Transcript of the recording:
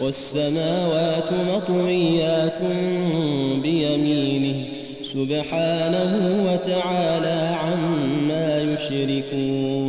والسماوات مطويات بيمينه سبحانه وتعالى عما يشركون